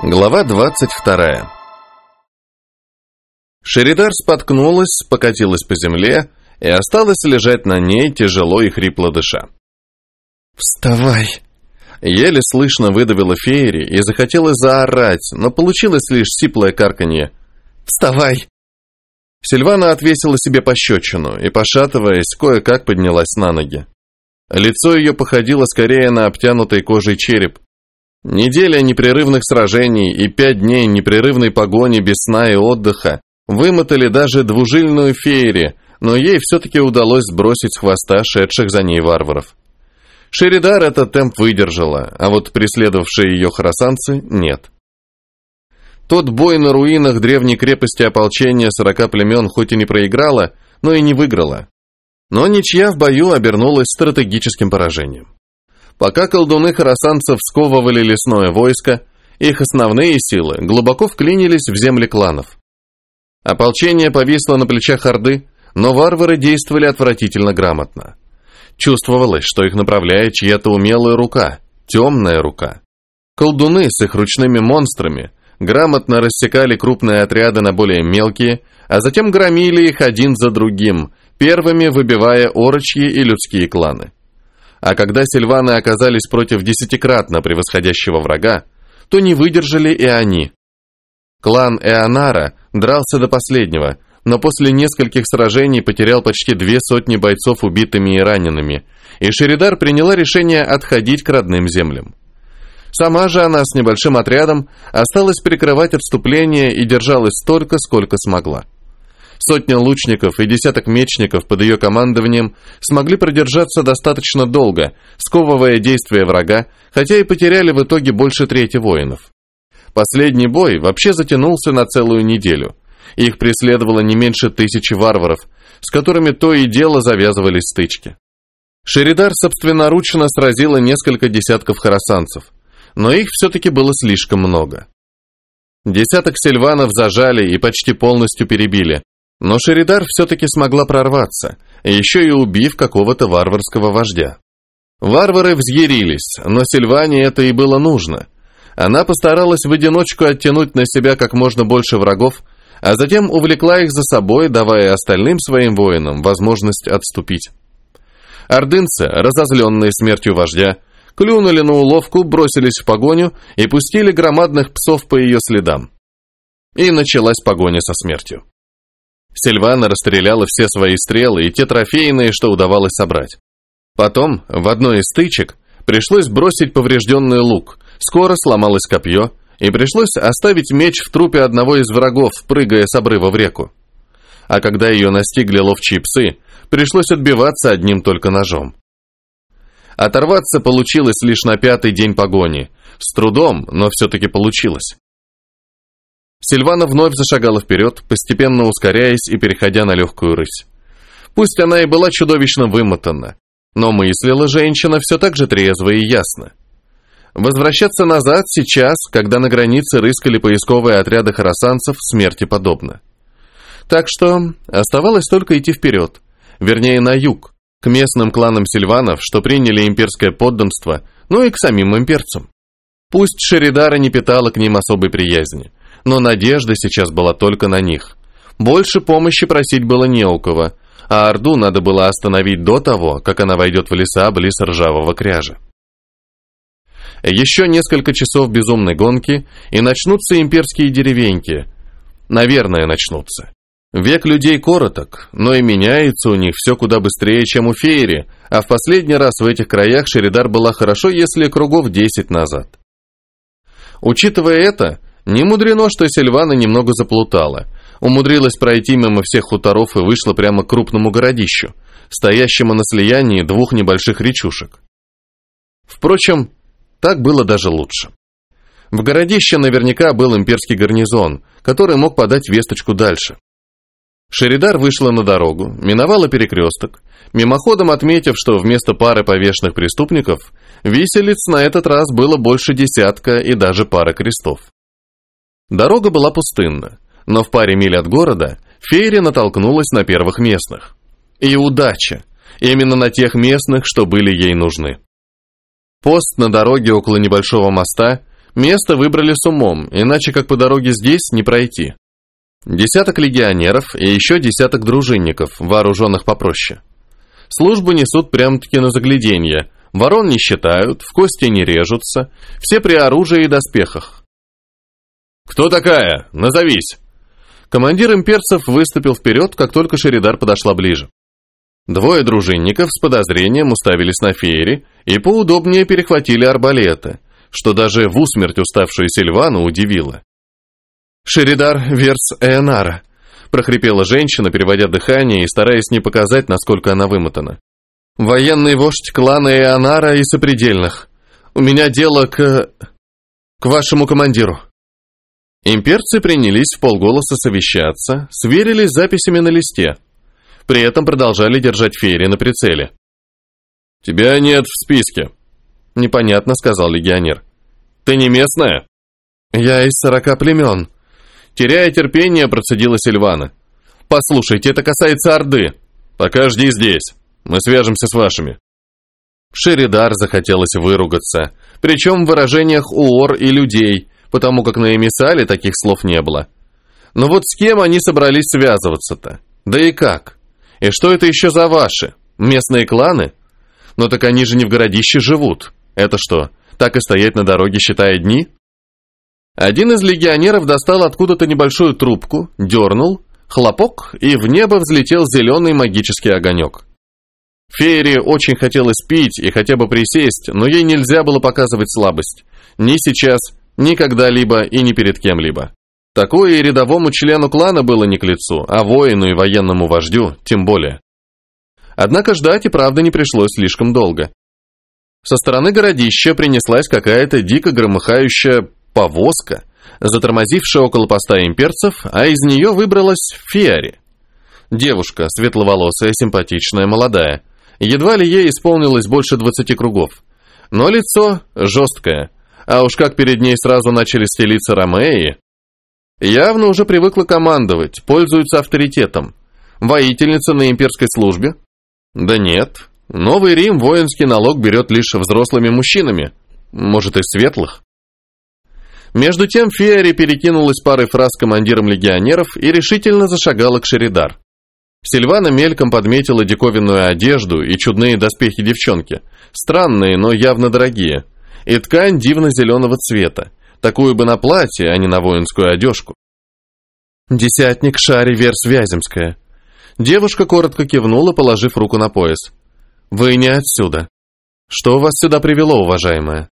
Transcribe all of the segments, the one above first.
Глава 22 Шеридар споткнулась, покатилась по земле и осталась лежать на ней, тяжело и хрипло дыша. «Вставай!» Еле слышно выдавила Феери и захотелось заорать, но получилось лишь сиплое карканье. «Вставай!» Сильвана отвесила себе пощечину и, пошатываясь, кое-как поднялась на ноги. Лицо ее походило скорее на обтянутый кожей череп. Неделя непрерывных сражений и пять дней непрерывной погони без сна и отдыха вымотали даже двужильную феери, но ей все-таки удалось сбросить с хвоста шедших за ней варваров. Шеридар этот темп выдержала, а вот преследовавшие ее хоросанцы нет. Тот бой на руинах древней крепости ополчения сорока племен хоть и не проиграла, но и не выиграла. Но ничья в бою обернулась стратегическим поражением. Пока колдуны хоросанцев сковывали лесное войско, их основные силы глубоко вклинились в земли кланов. Ополчение повисло на плечах Орды, но варвары действовали отвратительно грамотно. Чувствовалось, что их направляет чья-то умелая рука, темная рука. Колдуны с их ручными монстрами грамотно рассекали крупные отряды на более мелкие, а затем громили их один за другим, первыми выбивая орочьи и людские кланы. А когда сильваны оказались против десятикратно превосходящего врага, то не выдержали и они. Клан Эонара дрался до последнего, но после нескольких сражений потерял почти две сотни бойцов убитыми и ранеными, и Шеридар приняла решение отходить к родным землям. Сама же она с небольшим отрядом осталась прикрывать отступление и держалась столько, сколько смогла. Сотня лучников и десяток мечников под ее командованием смогли продержаться достаточно долго, сковывая действия врага, хотя и потеряли в итоге больше трети воинов. Последний бой вообще затянулся на целую неделю. Их преследовало не меньше тысячи варваров, с которыми то и дело завязывались стычки. Шеридар собственноручно сразила несколько десятков харасанцев, но их все-таки было слишком много. Десяток сильванов зажали и почти полностью перебили, но Шеридар все-таки смогла прорваться, еще и убив какого-то варварского вождя. Варвары взъярились, но Сильване это и было нужно. Она постаралась в одиночку оттянуть на себя как можно больше врагов, а затем увлекла их за собой, давая остальным своим воинам возможность отступить. Ордынцы, разозленные смертью вождя, клюнули на уловку, бросились в погоню и пустили громадных псов по ее следам. И началась погоня со смертью. Сильвана расстреляла все свои стрелы и те трофейные, что удавалось собрать. Потом, в одной из стычек, пришлось бросить поврежденный лук, скоро сломалось копье, и пришлось оставить меч в трупе одного из врагов, прыгая с обрыва в реку. А когда ее настигли ловчие псы, пришлось отбиваться одним только ножом. Оторваться получилось лишь на пятый день погони. С трудом, но все-таки получилось. Сильвана вновь зашагала вперед, постепенно ускоряясь и переходя на легкую рысь. Пусть она и была чудовищно вымотана, но мыслила женщина все так же трезво и ясно. Возвращаться назад сейчас, когда на границе рыскали поисковые отряды харасанцев, смерти подобно. Так что оставалось только идти вперед, вернее на юг, к местным кланам сильванов, что приняли имперское подданство, ну и к самим имперцам. Пусть Шеридара не питала к ним особой приязни – но надежда сейчас была только на них. Больше помощи просить было не у кого, а Орду надо было остановить до того, как она войдет в леса близ ржавого кряжа. Еще несколько часов безумной гонки, и начнутся имперские деревеньки. Наверное, начнутся. Век людей короток, но и меняется у них все куда быстрее, чем у Фейри, а в последний раз в этих краях Шеридар была хорошо, если кругов 10 назад. Учитывая это, не мудрено, что Сильвана немного заплутала. Умудрилась пройти мимо всех хуторов и вышла прямо к крупному городищу, стоящему на слиянии двух небольших речушек. Впрочем, так было даже лучше. В городище наверняка был имперский гарнизон, который мог подать весточку дальше. Шеридар вышла на дорогу, миновала перекресток, мимоходом отметив, что вместо пары повешенных преступников виселиц на этот раз было больше десятка и даже пара крестов. Дорога была пустынна, но в паре миль от города Фейри натолкнулась на первых местных. И удача! Именно на тех местных, что были ей нужны. Пост на дороге около небольшого моста Место выбрали с умом, иначе как по дороге здесь не пройти. Десяток легионеров и еще десяток дружинников, вооруженных попроще. Службу несут прям-таки на загляденье, ворон не считают, в кости не режутся, все при оружии и доспехах. «Кто такая? Назовись!» Командир имперцев выступил вперед, как только Шеридар подошла ближе. Двое дружинников с подозрением уставились на Феери и поудобнее перехватили арбалеты, что даже в усмерть уставшую Сильвану удивило. «Шеридар Верс Эонара», — прохрипела женщина, переводя дыхание и стараясь не показать, насколько она вымотана. «Военный вождь клана Эонара и Сопредельных. У меня дело к... к вашему командиру». Имперцы принялись в полголоса совещаться, сверились записями на листе. При этом продолжали держать Фейри на прицеле. «Тебя нет в списке», — непонятно сказал легионер. «Ты не местная?» «Я из сорока племен», Теряя терпение, процедила Сильвана. «Послушайте, это касается Орды. Пока жди здесь. Мы свяжемся с вашими». Шеридар захотелось выругаться, причем в выражениях уор и людей, потому как на эмиссале таких слов не было. Но вот с кем они собрались связываться-то? Да и как? И что это еще за ваши? Местные кланы? Но так они же не в городище живут. Это что, так и стоять на дороге, считая дни? Один из легионеров достал откуда-то небольшую трубку, дернул, хлопок, и в небо взлетел зеленый магический огонек. Феере очень хотелось пить и хотя бы присесть, но ей нельзя было показывать слабость. Ни сейчас, ни когда-либо и ни перед кем-либо. Такое и рядовому члену клана было не к лицу, а воину и военному вождю тем более. Однако ждать и правда не пришлось слишком долго. Со стороны городища принеслась какая-то дико громыхающая повозка, затормозившая около поста имперцев, а из нее выбралась Фиари. Девушка, светловолосая, симпатичная, молодая. Едва ли ей исполнилось больше двадцати кругов. Но лицо жесткое, а уж как перед ней сразу начали стелиться Ромеи. Явно уже привыкла командовать, пользуется авторитетом. Воительница на имперской службе? Да нет. Новый Рим воинский налог берет лишь взрослыми мужчинами. Может, и светлых. Между тем Фиари перекинулась парой фраз с командиром легионеров и решительно зашагала к Шеридар. Сильвана мельком подметила диковинную одежду и чудные доспехи девчонки. Странные, но явно дорогие. И ткань дивно-зеленого цвета. Такую бы на платье, а не на воинскую одежку. Десятник Шари Верс Вяземская. Девушка коротко кивнула, положив руку на пояс. «Вы не отсюда. Что вас сюда привело, уважаемая?»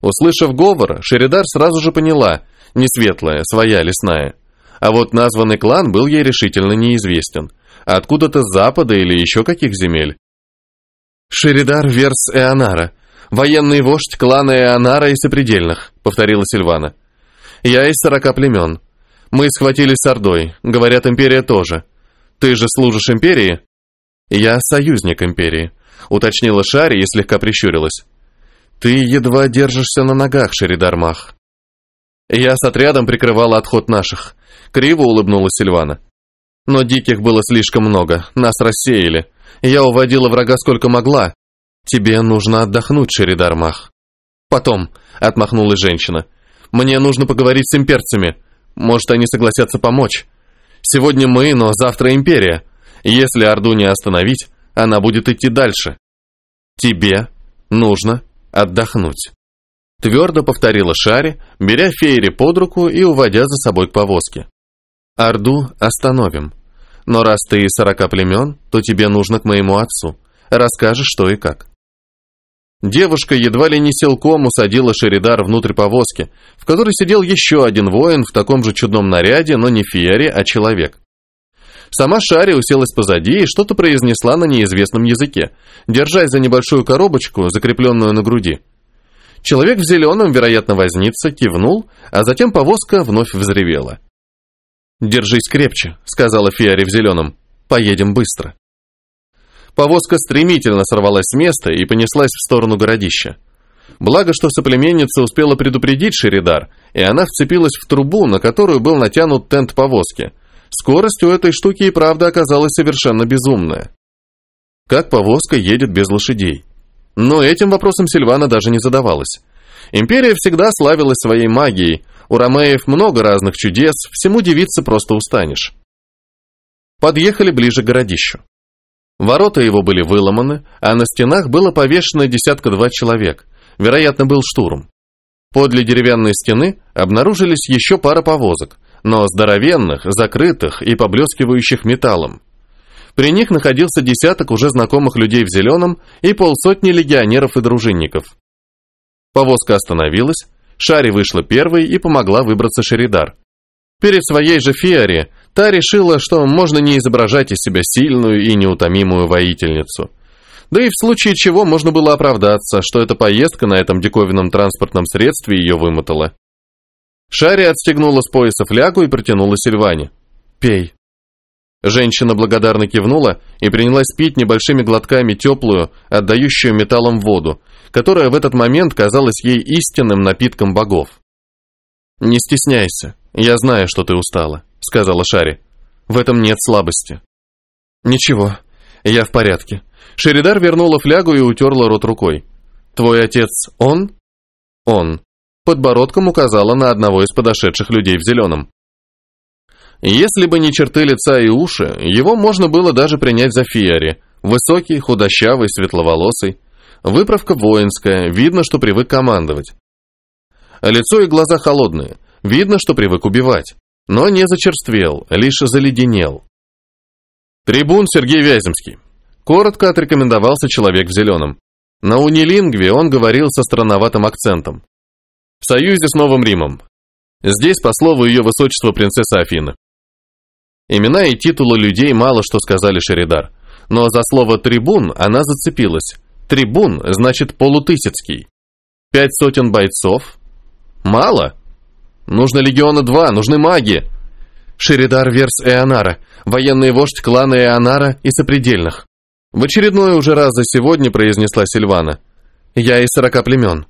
Услышав говор, Шеридар сразу же поняла, не светлая, своя лесная. А вот названный клан был ей решительно неизвестен. Откуда-то с запада или еще каких земель. «Шеридар Верс Эонара, военный вождь клана Эонара и Сопредельных», — повторила Сильвана. «Я из сорока племен. Мы схватились с Ордой, говорят, Империя тоже. Ты же служишь Империи?» «Я союзник Империи», — уточнила Шари и слегка прищурилась. «Ты едва держишься на ногах, Шеридармах». Я с отрядом прикрывала отход наших. Криво улыбнулась Сильвана. Но диких было слишком много, нас рассеяли. Я уводила врага сколько могла. Тебе нужно отдохнуть, Шеридармах. Потом, отмахнулась женщина. Мне нужно поговорить с имперцами. Может, они согласятся помочь. Сегодня мы, но завтра империя. Если Орду не остановить, она будет идти дальше. Тебе нужно отдохнуть. Твердо повторила Шари, беря Фейри под руку и уводя за собой к повозке. Орду остановим. Но раз ты из сорока племен, то тебе нужно к моему отцу. Расскажешь, что и как. Девушка едва ли не силком усадила Шеридар внутрь повозки, в которой сидел еще один воин в таком же чудном наряде, но не Фиари, а человек. Сама Шари уселась позади и что-то произнесла на неизвестном языке, держась за небольшую коробочку, закрепленную на груди. Человек в зеленом, вероятно, возница, кивнул, а затем повозка вновь взревела. «Держись крепче», — сказала Фиари в зеленом. «Поедем быстро». Повозка стремительно сорвалась с места и понеслась в сторону городища. Благо, что соплеменница успела предупредить Шеридар, и она вцепилась в трубу, на которую был натянут тент повозки, Скорость у этой штуки и правда оказалась совершенно безумная. Как повозка едет без лошадей? Но этим вопросом Сильвана даже не задавалась. Империя всегда славилась своей магией, у Ромеев много разных чудес, всему девиться просто устанешь. Подъехали ближе к городищу. Ворота его были выломаны, а на стенах было повешено десятка-два человек. Вероятно, был штурм. Подле деревянной стены обнаружились еще пара повозок, но здоровенных, закрытых и поблескивающих металлом. При них находился десяток уже знакомых людей в зеленом и полсотни легионеров и дружинников. Повозка остановилась, Шари вышла первой и помогла выбраться Шеридар. Перед своей же Фиари та решила, что можно не изображать из себя сильную и неутомимую воительницу. Да и в случае чего можно было оправдаться, что эта поездка на этом диковинном транспортном средстве ее вымотала. Шари отстегнула с пояса флягу и протянула Сильване. «Пей». Женщина благодарно кивнула и принялась пить небольшими глотками теплую, отдающую металлом воду, которая в этот момент казалась ей истинным напитком богов. «Не стесняйся, я знаю, что ты устала», — сказала Шари. «В этом нет слабости». «Ничего, я в порядке». Шеридар вернула флягу и утерла рот рукой. «Твой отец он?» «Он». Подбородком указала на одного из подошедших людей в зеленом. Если бы не черты лица и уши, его можно было даже принять за Фиари. Высокий, худощавый, светловолосый. Выправка воинская, видно, что привык командовать. Лицо и глаза холодные, видно, что привык убивать. Но не зачерствел, лишь заледенел. Трибун Сергей Вяземский. Коротко отрекомендовался человек в зеленом. На унилингве он говорил со странноватым акцентом. В союзе с Новым Римом. Здесь, по слову ее высочества принцесса Афины. Имена и титулы людей мало что сказали Шеридар, но за слово «трибун» она зацепилась. Трибун значит полутысяцкий. Пять сотен бойцов? Мало? Нужно легиона два, нужны маги. Шеридар Верс Эонара, военный вождь клана Эонара и сопредельных. В очередной уже раз за сегодня произнесла Сильвана. Я из сорока племен.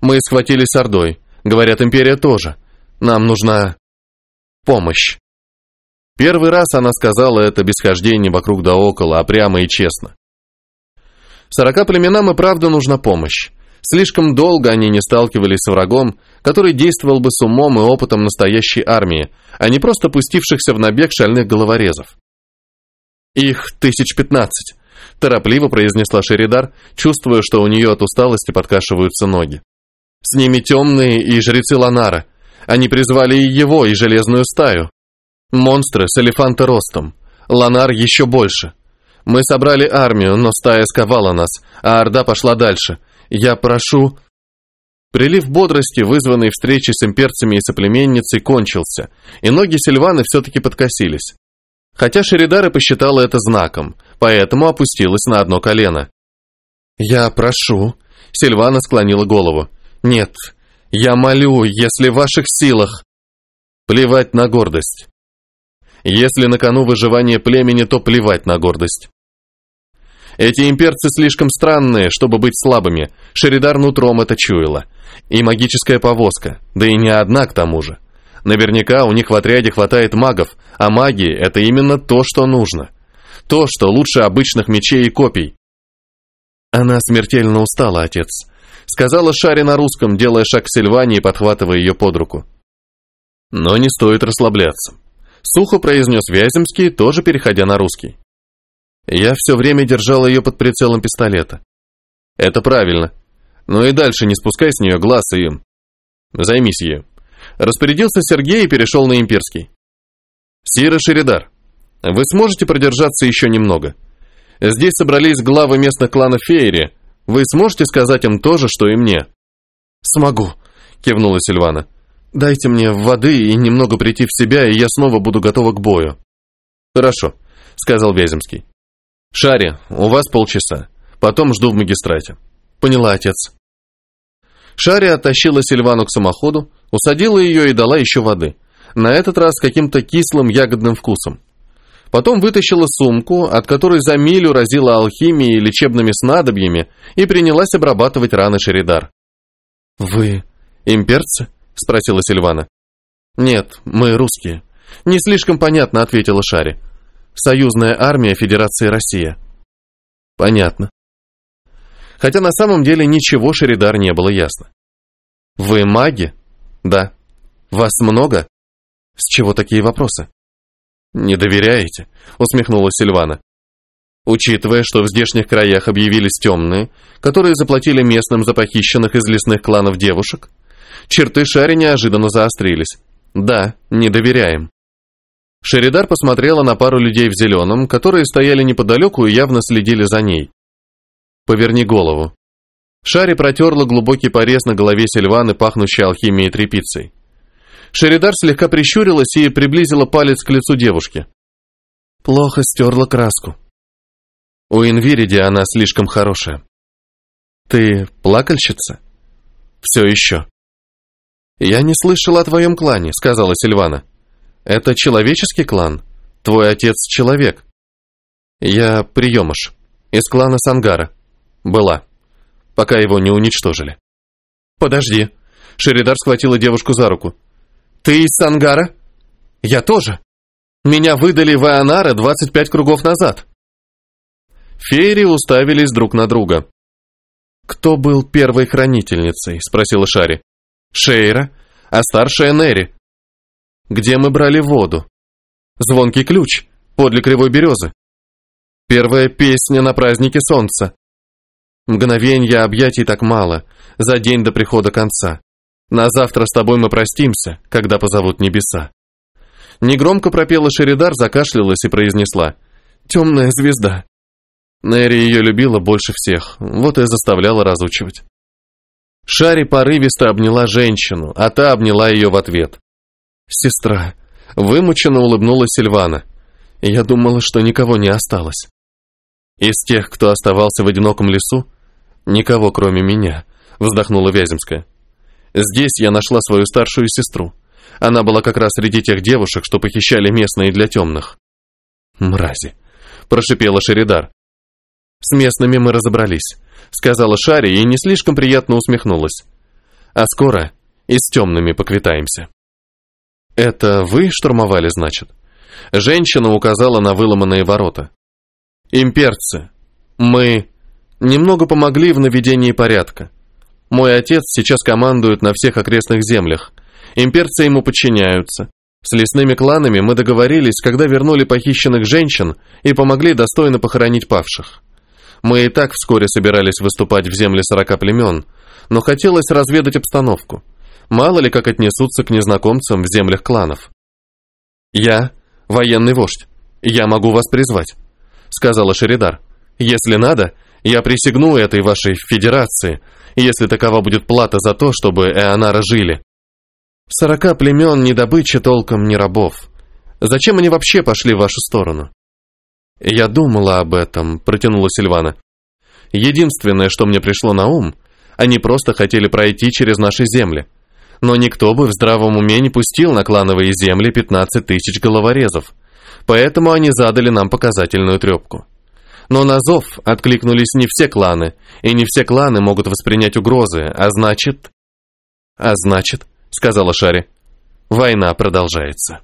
Мы схватились с Ордой. Говорят, империя тоже. Нам нужна помощь. Первый раз она сказала это без хождения вокруг да около, а прямо и честно. Сорока племенам и правда нужна помощь. Слишком долго они не сталкивались с врагом, который действовал бы с умом и опытом настоящей армии, а не просто пустившихся в набег шальных головорезов. «Их тысяч пятнадцать», – торопливо произнесла Шеридар, чувствуя, что у нее от усталости подкашиваются ноги. «С ними темные и жрецы Ланара. Они призвали и его, и железную стаю. Монстры с элефанта ростом. Ланар еще больше. Мы собрали армию, но стая сковала нас, а Орда пошла дальше. Я прошу...» Прилив бодрости, вызванный встречей с имперцами и соплеменницей, кончился, и ноги Сильваны все-таки подкосились. Хотя Шеридара посчитала это знаком, поэтому опустилась на одно колено. «Я прошу...» Сильвана склонила голову. «Нет, я молю, если в ваших силах...» Плевать на гордость. Если на кону выживание племени, то плевать на гордость. Эти имперцы слишком странные, чтобы быть слабыми. Шеридар нутром это чуяла. И магическая повозка, да и не одна к тому же. Наверняка у них в отряде хватает магов, а маги – это именно то, что нужно. То, что лучше обычных мечей и копий. Она смертельно устала, отец. Сказала Шари на русском, делая шаг к Сильване и подхватывая ее под руку. Но не стоит расслабляться. Сухо произнес Вяземский, тоже переходя на русский. Я все время держал ее под прицелом пистолета. Это правильно. Но и дальше не спускай с нее глаз и... Займись ею. Распорядился Сергей и перешел на имперский. Сира Шеридар, вы сможете продержаться еще немного? Здесь собрались главы местных кланов Фейри. Вы сможете сказать им то же, что и мне? Смогу, кивнула Сильвана. Дайте мне воды и немного прийти в себя, и я снова буду готова к бою. Хорошо, сказал Вяземский. Шари, у вас полчаса. Потом жду в магистрате. Поняла, отец. Шари оттащила Сильвану к самоходу, усадила ее и дала еще воды. На этот раз с каким-то кислым ягодным вкусом. Потом вытащила сумку, от которой за милю разила алхимией и лечебными снадобьями, и принялась обрабатывать раны Шеридар. «Вы имперцы?» — спросила Сильвана. «Нет, мы русские». «Не слишком понятно», — ответила Шари. «Союзная армия Федерации Россия». «Понятно». Хотя на самом деле ничего Шеридар не было ясно. Вы маги? Да. Вас много? С чего такие вопросы? Не доверяете? Усмехнулась Сильвана. Учитывая, что в здешних краях объявились темные, которые заплатили местным за похищенных из лесных кланов девушек, черты Шари неожиданно заострились. Да, не доверяем. Шеридар посмотрела на пару людей в зеленом, которые стояли неподалеку и явно следили за ней. «Поверни голову». Шари протерла глубокий порез на голове Сильваны, пахнущей алхимией тряпицей. Шеридар слегка прищурилась и приблизила палец к лицу девушки. Плохо стерла краску. У Инвириди она слишком хорошая. Ты плакальщица? Все еще. Я не слышала о твоем клане, сказала Сильвана. Это человеческий клан? Твой отец человек. Я приемыш. Из клана Сангара. Была. Пока его не уничтожили. Подожди. Шеридар схватила девушку за руку. Ты из Сангара? Я тоже. Меня выдали в Ионара 25 кругов назад. Фейри уставились друг на друга. «Кто был первой хранительницей?» – спросила Шари. «Шейра, а старшая Нери. Где мы брали воду? Звонкий ключ, подле кривой березы. Первая песня на празднике солнца. Мгновенья объятий так мало, за день до прихода конца. На завтра с тобой мы простимся, когда позовут небеса. Негромко пропела Шеридар, закашлялась и произнесла «Темная звезда». Нэри ее любила больше всех, вот и заставляла разучивать. Шари порывисто обняла женщину, а та обняла ее в ответ. «Сестра», — вымученно улыбнулась Сильвана. «Я думала, что никого не осталось». «Из тех, кто оставался в одиноком лесу, никого, кроме меня», — вздохнула Вяземская. «Здесь я нашла свою старшую сестру. Она была как раз среди тех девушек, что похищали местные для темных». «Мрази», — прошипела Шеридар. С местными мы разобрались, сказала Шари и не слишком приятно усмехнулась. А скоро и с темными поквитаемся. Это вы штурмовали, значит? Женщина указала на выломанные ворота. Имперцы, мы немного помогли в наведении порядка. Мой отец сейчас командует на всех окрестных землях. Имперцы ему подчиняются. С лесными кланами мы договорились, когда вернули похищенных женщин и помогли достойно похоронить павших. Мы и так вскоре собирались выступать в земле сорока племен, но хотелось разведать обстановку. Мало ли как отнесутся к незнакомцам в землях кланов. «Я – военный вождь. Я могу вас призвать», – сказала Шеридар. «Если надо, я присягну этой вашей федерации, если такова будет плата за то, чтобы Эонара жили. Сорока племен ни добычи толком, ни рабов. Зачем они вообще пошли в вашу сторону? «Я думала об этом», — протянула Сильвана. «Единственное, что мне пришло на ум, они просто хотели пройти через наши земли. Но никто бы в здравом уме не пустил на клановые земли 15 тысяч головорезов. Поэтому они задали нам показательную трепку. Но на зов откликнулись не все кланы, и не все кланы могут воспринять угрозы, а значит...» «А значит», — сказала Шари, — «война продолжается».